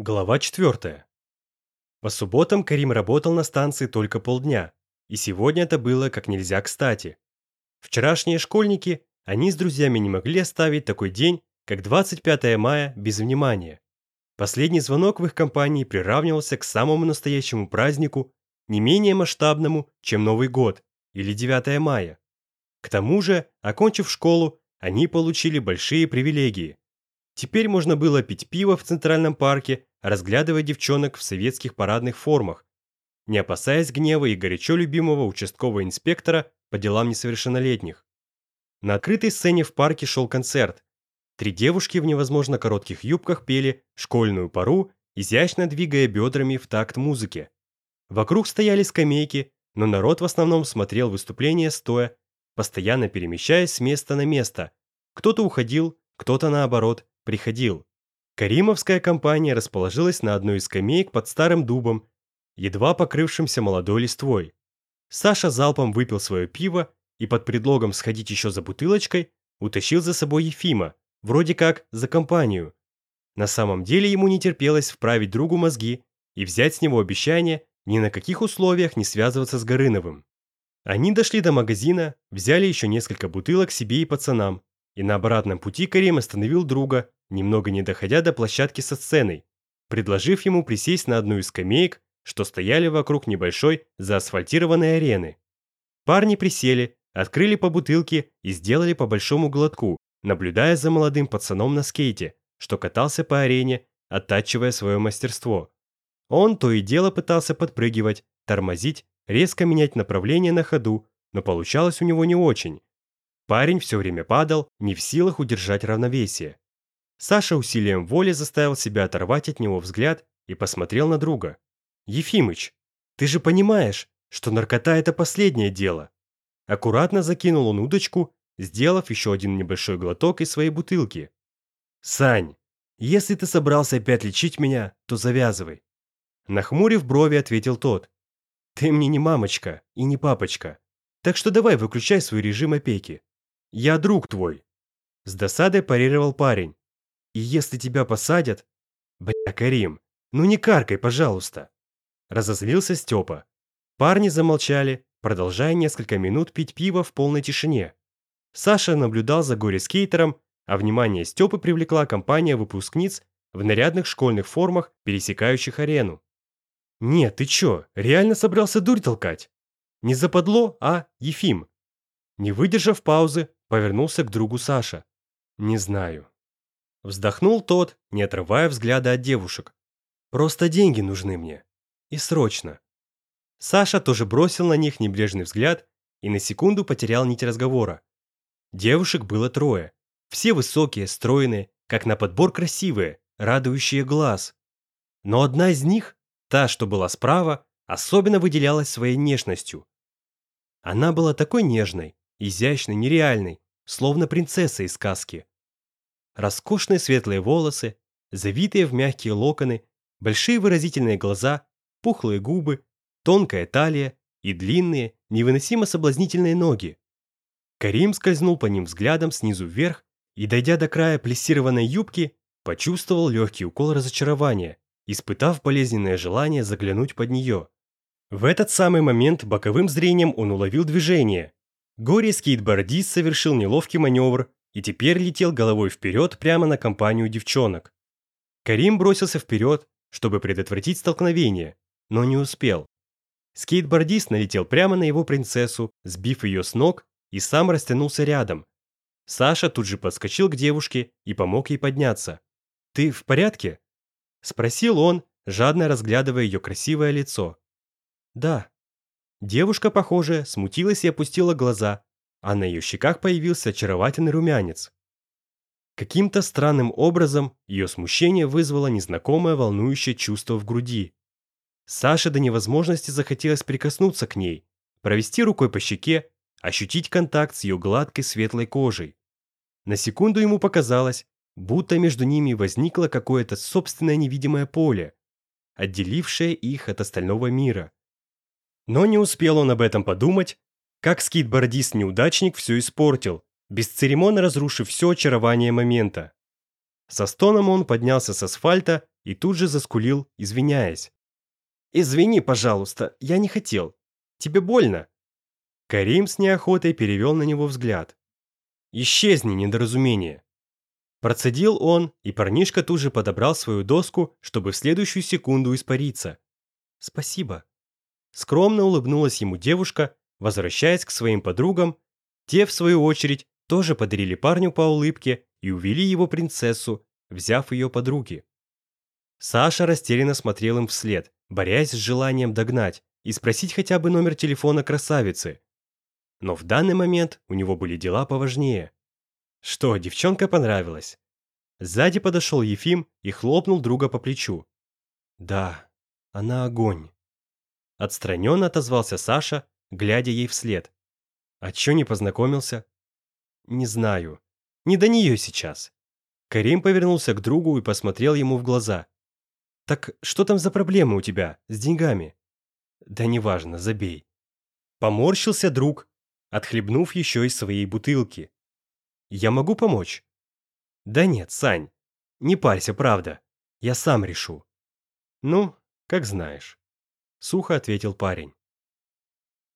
Глава 4. По субботам Карим работал на станции только полдня, и сегодня это было как нельзя кстати. Вчерашние школьники, они с друзьями не могли оставить такой день, как 25 мая, без внимания. Последний звонок в их компании приравнивался к самому настоящему празднику, не менее масштабному, чем Новый год или 9 мая. К тому же, окончив школу, они получили большие привилегии. Теперь можно было пить пиво в Центральном парке разглядывая девчонок в советских парадных формах, не опасаясь гнева и горячо любимого участкового инспектора по делам несовершеннолетних. На открытой сцене в парке шел концерт. Три девушки в невозможно коротких юбках пели «Школьную пару», изящно двигая бедрами в такт музыки. Вокруг стояли скамейки, но народ в основном смотрел выступление стоя, постоянно перемещаясь с места на место. Кто-то уходил, кто-то наоборот приходил. Каримовская компания расположилась на одной из скамеек под старым дубом, едва покрывшимся молодой листвой. Саша залпом выпил свое пиво и под предлогом сходить еще за бутылочкой утащил за собой Ефима, вроде как за компанию. На самом деле ему не терпелось вправить другу мозги и взять с него обещание ни на каких условиях не связываться с Горыновым. Они дошли до магазина, взяли еще несколько бутылок себе и пацанам, и на обратном пути Карим остановил друга, немного не доходя до площадки со сценой, предложив ему присесть на одну из скамеек, что стояли вокруг небольшой заасфальтированной арены. Парни присели, открыли по бутылке и сделали по большому глотку, наблюдая за молодым пацаном на скейте, что катался по арене, оттачивая свое мастерство. Он то и дело пытался подпрыгивать, тормозить, резко менять направление на ходу, но получалось у него не очень, Парень все время падал, не в силах удержать равновесие. Саша усилием воли заставил себя оторвать от него взгляд и посмотрел на друга. «Ефимыч, ты же понимаешь, что наркота – это последнее дело!» Аккуратно закинул он удочку, сделав еще один небольшой глоток из своей бутылки. «Сань, если ты собрался опять лечить меня, то завязывай!» Нахмурив брови, ответил тот. «Ты мне не мамочка и не папочка, так что давай выключай свой режим опеки. Я друг твой!» С досадой парировал парень. «И если тебя посадят...» «Бля, Карим, ну не каркай, пожалуйста!» Разозлился Степа. Парни замолчали, продолжая несколько минут пить пиво в полной тишине. Саша наблюдал за горе-скейтером, а внимание Степы привлекла компания выпускниц в нарядных школьных формах, пересекающих арену. «Нет, ты чё, реально собрался дурь толкать? Не западло, а, Ефим?» Не выдержав паузы, повернулся к другу Саша. «Не знаю». Вздохнул тот, не отрывая взгляда от девушек. «Просто деньги нужны мне. И срочно». Саша тоже бросил на них небрежный взгляд и на секунду потерял нить разговора. Девушек было трое. Все высокие, стройные, как на подбор красивые, радующие глаз. Но одна из них, та, что была справа, особенно выделялась своей нежностью. Она была такой нежной, изящной, нереальной, словно принцесса из сказки. Роскошные светлые волосы, завитые в мягкие локоны, большие выразительные глаза, пухлые губы, тонкая талия и длинные, невыносимо соблазнительные ноги. Карим скользнул по ним взглядом снизу вверх и, дойдя до края плессированной юбки, почувствовал легкий укол разочарования, испытав болезненное желание заглянуть под нее. В этот самый момент боковым зрением он уловил движение, Гори скейтбордист совершил неловкий маневр и теперь летел головой вперед прямо на компанию девчонок. Карим бросился вперед, чтобы предотвратить столкновение, но не успел. Скейтбордист налетел прямо на его принцессу, сбив ее с ног и сам растянулся рядом. Саша тут же подскочил к девушке и помог ей подняться. «Ты в порядке?» – спросил он, жадно разглядывая ее красивое лицо. «Да», Девушка, похоже, смутилась и опустила глаза, а на ее щеках появился очаровательный румянец. Каким-то странным образом ее смущение вызвало незнакомое волнующее чувство в груди. Саше до невозможности захотелось прикоснуться к ней, провести рукой по щеке, ощутить контакт с ее гладкой светлой кожей. На секунду ему показалось, будто между ними возникло какое-то собственное невидимое поле, отделившее их от остального мира – но не успел он об этом подумать, как скит-бордист-неудачник все испортил, бесцеремонно разрушив все очарование момента. Со стоном он поднялся с асфальта и тут же заскулил, извиняясь. «Извини, пожалуйста, я не хотел. Тебе больно?» Карим с неохотой перевел на него взгляд. «Исчезни, недоразумение!» Процедил он, и парнишка тут же подобрал свою доску, чтобы в следующую секунду испариться. «Спасибо», Скромно улыбнулась ему девушка, возвращаясь к своим подругам. Те, в свою очередь, тоже подарили парню по улыбке и увели его принцессу, взяв ее под руки. Саша растерянно смотрел им вслед, борясь с желанием догнать и спросить хотя бы номер телефона красавицы. Но в данный момент у него были дела поважнее. Что, девчонка понравилась? Сзади подошел Ефим и хлопнул друга по плечу. «Да, она огонь». Отстраненно отозвался Саша, глядя ей вслед. «А чё не познакомился?» «Не знаю. Не до неё сейчас». Карим повернулся к другу и посмотрел ему в глаза. «Так что там за проблемы у тебя с деньгами?» «Да неважно, забей». Поморщился друг, отхлебнув еще из своей бутылки. «Я могу помочь?» «Да нет, Сань, не парься, правда. Я сам решу». «Ну, как знаешь» сухо ответил парень.